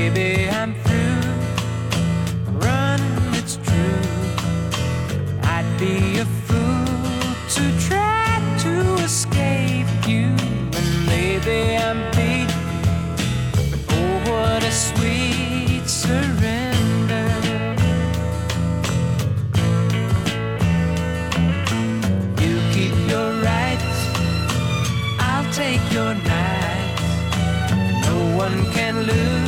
Baby, I'm through Run, it's true. I'd be a fool to try to escape you. And maybe I'm beat. Oh, what a sweet surrender. You keep your rights, I'll take your nights. No one can lose.